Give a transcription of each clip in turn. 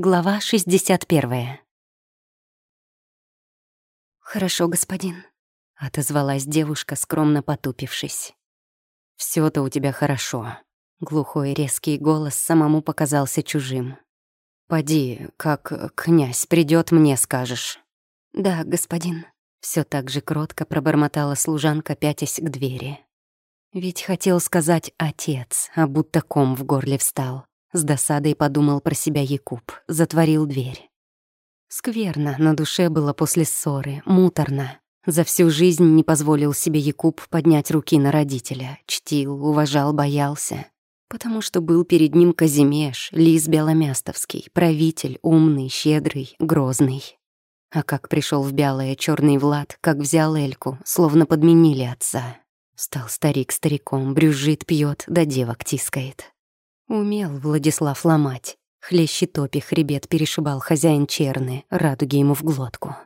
Глава 61. «Хорошо, господин», — отозвалась девушка, скромно потупившись. все то у тебя хорошо». Глухой резкий голос самому показался чужим. «Поди, как князь придет, мне скажешь». «Да, господин», — все так же кротко пробормотала служанка, пятясь к двери. Ведь хотел сказать «отец», а будто ком в горле встал. С досадой подумал про себя Якуб, затворил дверь. Скверно на душе было после ссоры, муторно. За всю жизнь не позволил себе Якуб поднять руки на родителя, чтил, уважал, боялся. Потому что был перед ним Казимеш, лис Беломястовский, правитель, умный, щедрый, грозный. А как пришел в Бялое черный Влад, как взял Эльку, словно подменили отца. Стал старик стариком, брюзжит, пьет, да девок тискает. Умел Владислав ломать. Хлещи топи хребет перешибал хозяин черны, радуги ему в глотку.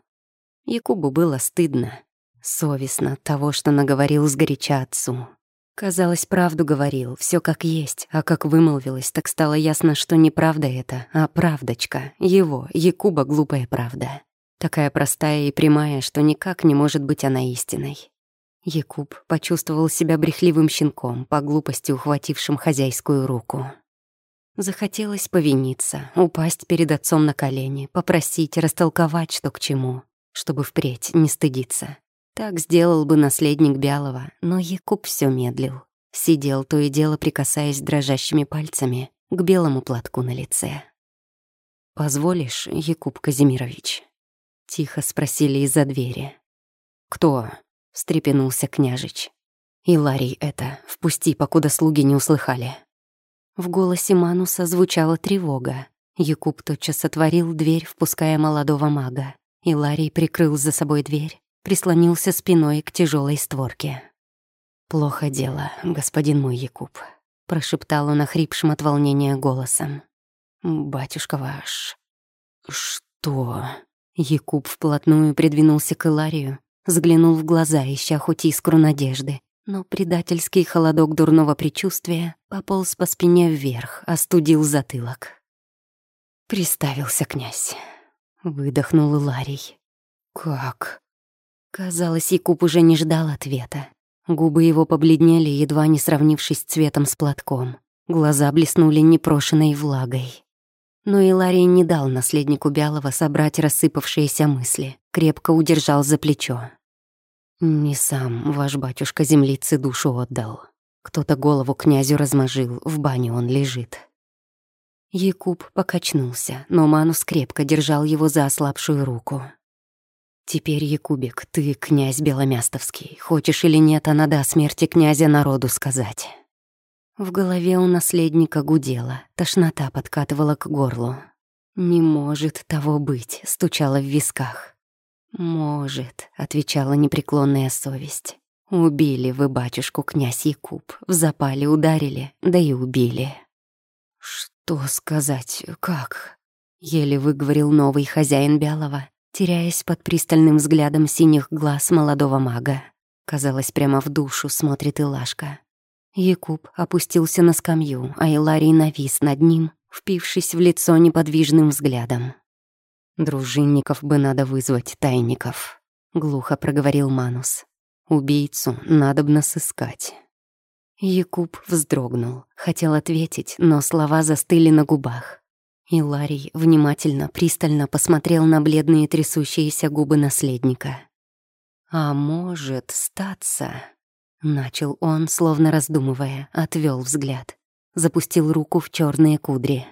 Якубу было стыдно, совестно того, что наговорил сгоряча отцу. Казалось, правду говорил, все как есть, а как вымолвилось, так стало ясно, что не правда это, а правдочка, его, Якуба глупая правда. Такая простая и прямая, что никак не может быть она истиной. Якуб почувствовал себя брехливым щенком, по глупости ухватившим хозяйскую руку. Захотелось повиниться, упасть перед отцом на колени, попросить, растолковать, что к чему, чтобы впредь не стыдиться. Так сделал бы наследник Бялого, но Якуб все медлил. Сидел то и дело, прикасаясь дрожащими пальцами к белому платку на лице. «Позволишь, Якуб Казимирович?» — тихо спросили из-за двери. «Кто?» — встрепенулся княжич. «И Ларий это, впусти, покуда слуги не услыхали». В голосе Мануса звучала тревога. Якуб тотчас отворил дверь, впуская молодого мага. И Ларий прикрыл за собой дверь, прислонился спиной к тяжелой створке. «Плохо дело, господин мой Якуб», — прошептал он охрипшим от волнения голосом. «Батюшка ваш...» «Что?» Якуб вплотную придвинулся к Иларию, Взглянул в глаза, ища хоть искру надежды. Но предательский холодок дурного предчувствия пополз по спине вверх, остудил затылок. Приставился князь. Выдохнул Ларий. «Как?» Казалось, Якуб уже не ждал ответа. Губы его побледнели, едва не сравнившись цветом с платком. Глаза блеснули непрошенной влагой. Но Иларий не дал наследнику Бялого собрать рассыпавшиеся мысли, крепко удержал за плечо. «Не сам ваш батюшка землицы душу отдал. Кто-то голову князю размажил, в бане он лежит». Якуб покачнулся, но Манус крепко держал его за ослабшую руку. «Теперь, Якубик, ты князь Беломястовский. Хочешь или нет, а надо о смерти князя народу сказать». В голове у наследника гудело, тошнота подкатывала к горлу. «Не может того быть», — стучала в висках. «Может», — отвечала непреклонная совесть. «Убили вы батюшку, князь Якуб, в запале ударили, да и убили». «Что сказать, как?» — еле выговорил новый хозяин Бялова, теряясь под пристальным взглядом синих глаз молодого мага. Казалось, прямо в душу смотрит Илашка. Якуб опустился на скамью, а Иларий навис над ним, впившись в лицо неподвижным взглядом. «Дружинников бы надо вызвать, тайников», — глухо проговорил Манус. «Убийцу надобно сыскать». Якуб вздрогнул, хотел ответить, но слова застыли на губах. Иларий внимательно, пристально посмотрел на бледные трясущиеся губы наследника. «А может, статься...» Начал он, словно раздумывая, отвел взгляд. Запустил руку в черные кудри.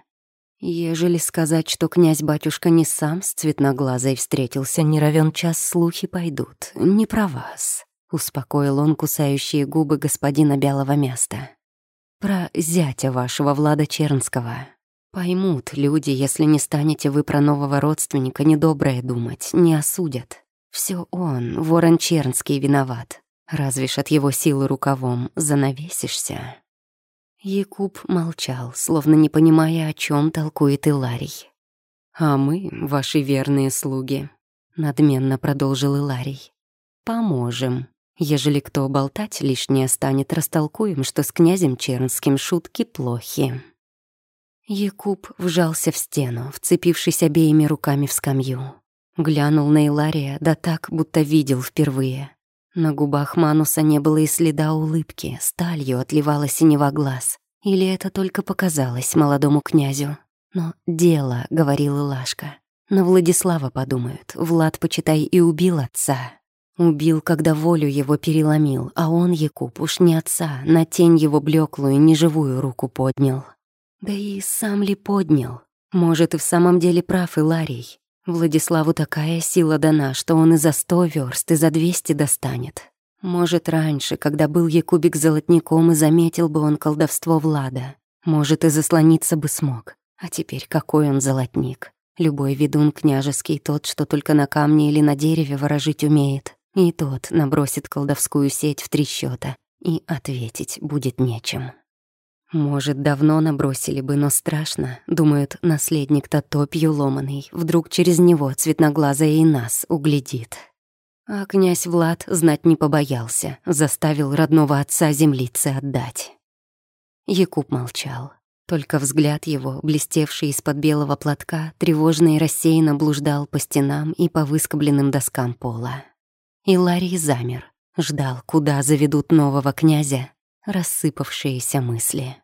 Ежели сказать, что князь-батюшка не сам с цветноглазой встретился, не равен час слухи пойдут. Не про вас. Успокоил он кусающие губы господина Белого Места. Про зятя вашего Влада Чернского. Поймут люди, если не станете вы про нового родственника недоброе думать, не осудят. Все он, ворон Чернский, виноват. Разве ж от его силы рукавом занавесишься?» Якуб молчал, словно не понимая, о чем толкует Иларий. «А мы, ваши верные слуги», — надменно продолжил Иларий, — «поможем. Ежели кто болтать лишнее станет, растолкуем, что с князем Чернским шутки плохи». Якуб вжался в стену, вцепившись обеими руками в скамью. Глянул на Илария, да так, будто видел впервые. На губах Мануса не было и следа улыбки, сталью отливала синева глаз. Или это только показалось молодому князю? Но дело, — говорил Илашка. На Владислава подумают. Влад, почитай, и убил отца. Убил, когда волю его переломил, а он, Якуб, уж не отца, на тень его блеклую, неживую руку поднял. Да и сам ли поднял? Может, и в самом деле прав Иларий. Владиславу такая сила дана, что он и за сто верст, и за двести достанет. Может, раньше, когда был Якубик золотником, и заметил бы он колдовство Влада. Может, и заслониться бы смог. А теперь какой он золотник? Любой ведун княжеский, тот, что только на камне или на дереве ворожить умеет. И тот набросит колдовскую сеть в три счета, и ответить будет нечем. Может, давно набросили бы, но страшно. Думают, наследник-то топью ломаный. Вдруг через него цветноглазая и нас углядит. А князь Влад знать не побоялся, заставил родного отца землицы отдать. Якуб молчал. Только взгляд его, блестевший из-под белого платка, тревожно и рассеянно блуждал по стенам и по выскобленным доскам пола. И Ларий замер, ждал, куда заведут нового князя рассыпавшиеся мысли.